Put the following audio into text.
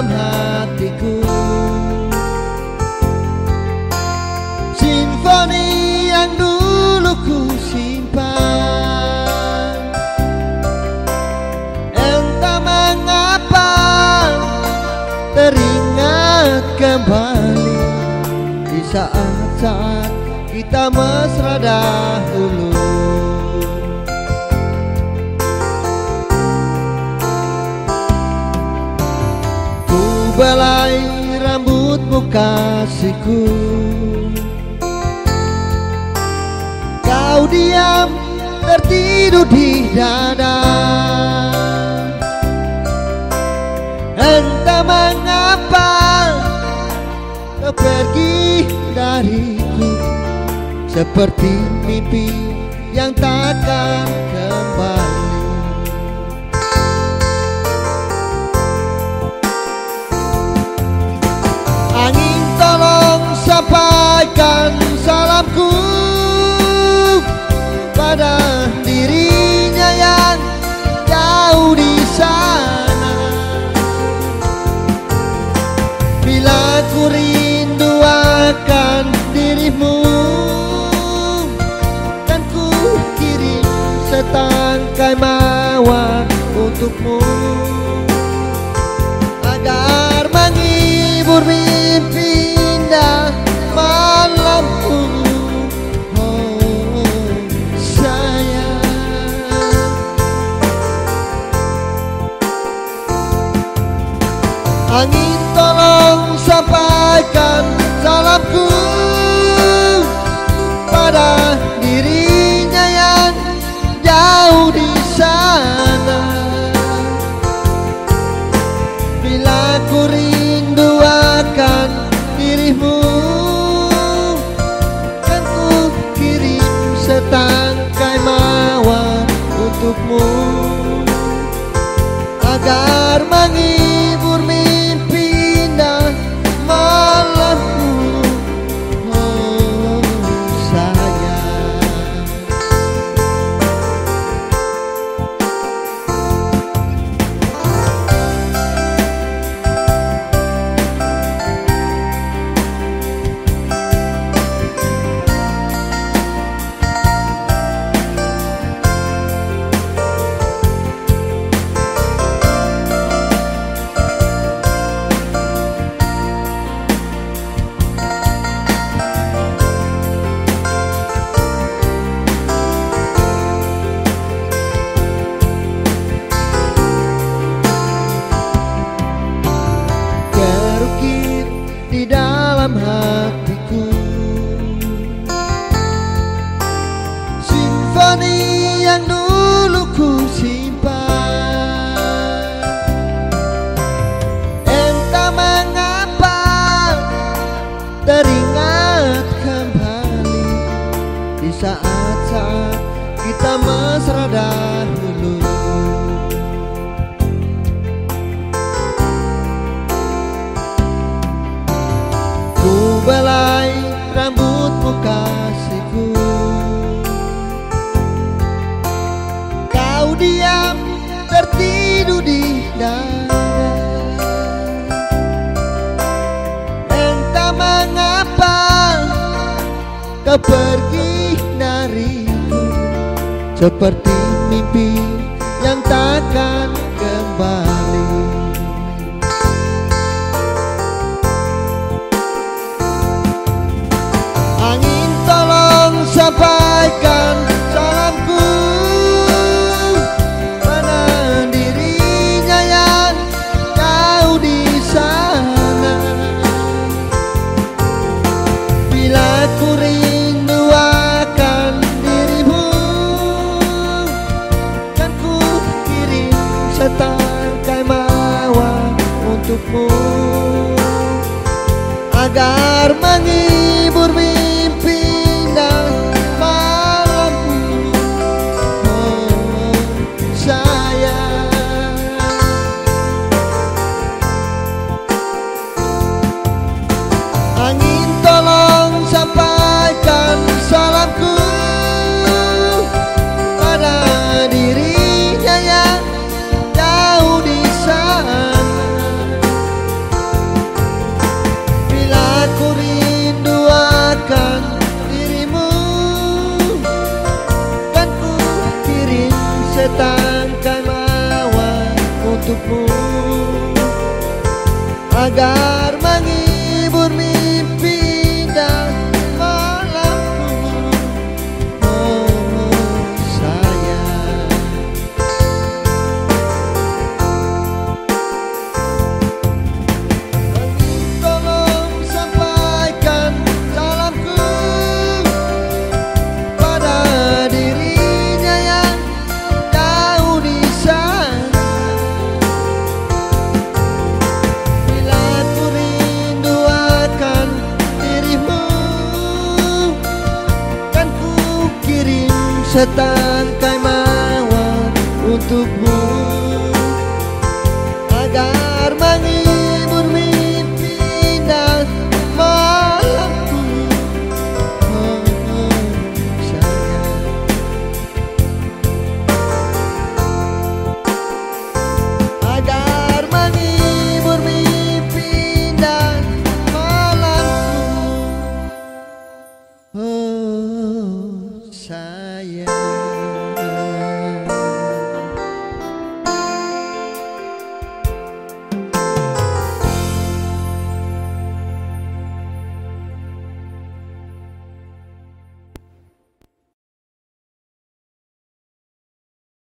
dalam hatiku. Sinfoni yang dulu ku simpan. Entah mengapa teringat kembali Di saat-saat kita mesra dahulu. Kasihku. Kau diam tertidur di dada. Entah mengapa kau pergi dariku. Seperti mimpi yang takkan mawar untukmu rindu akan dirimu, kan ku kirim setangkai mawar untukmu. Agar menghibur Simfoni yang dulu ku simpan. Entah mengapa teringat kembali Di saat-saat kita mesra dahulu. Ku belai rambutmu kasihku kau pergi dariku Seperti mimpi yang takkan kembali. Angin tolong sampaikan setangkai mawar untukmu agar menghibur mimpi untukmu se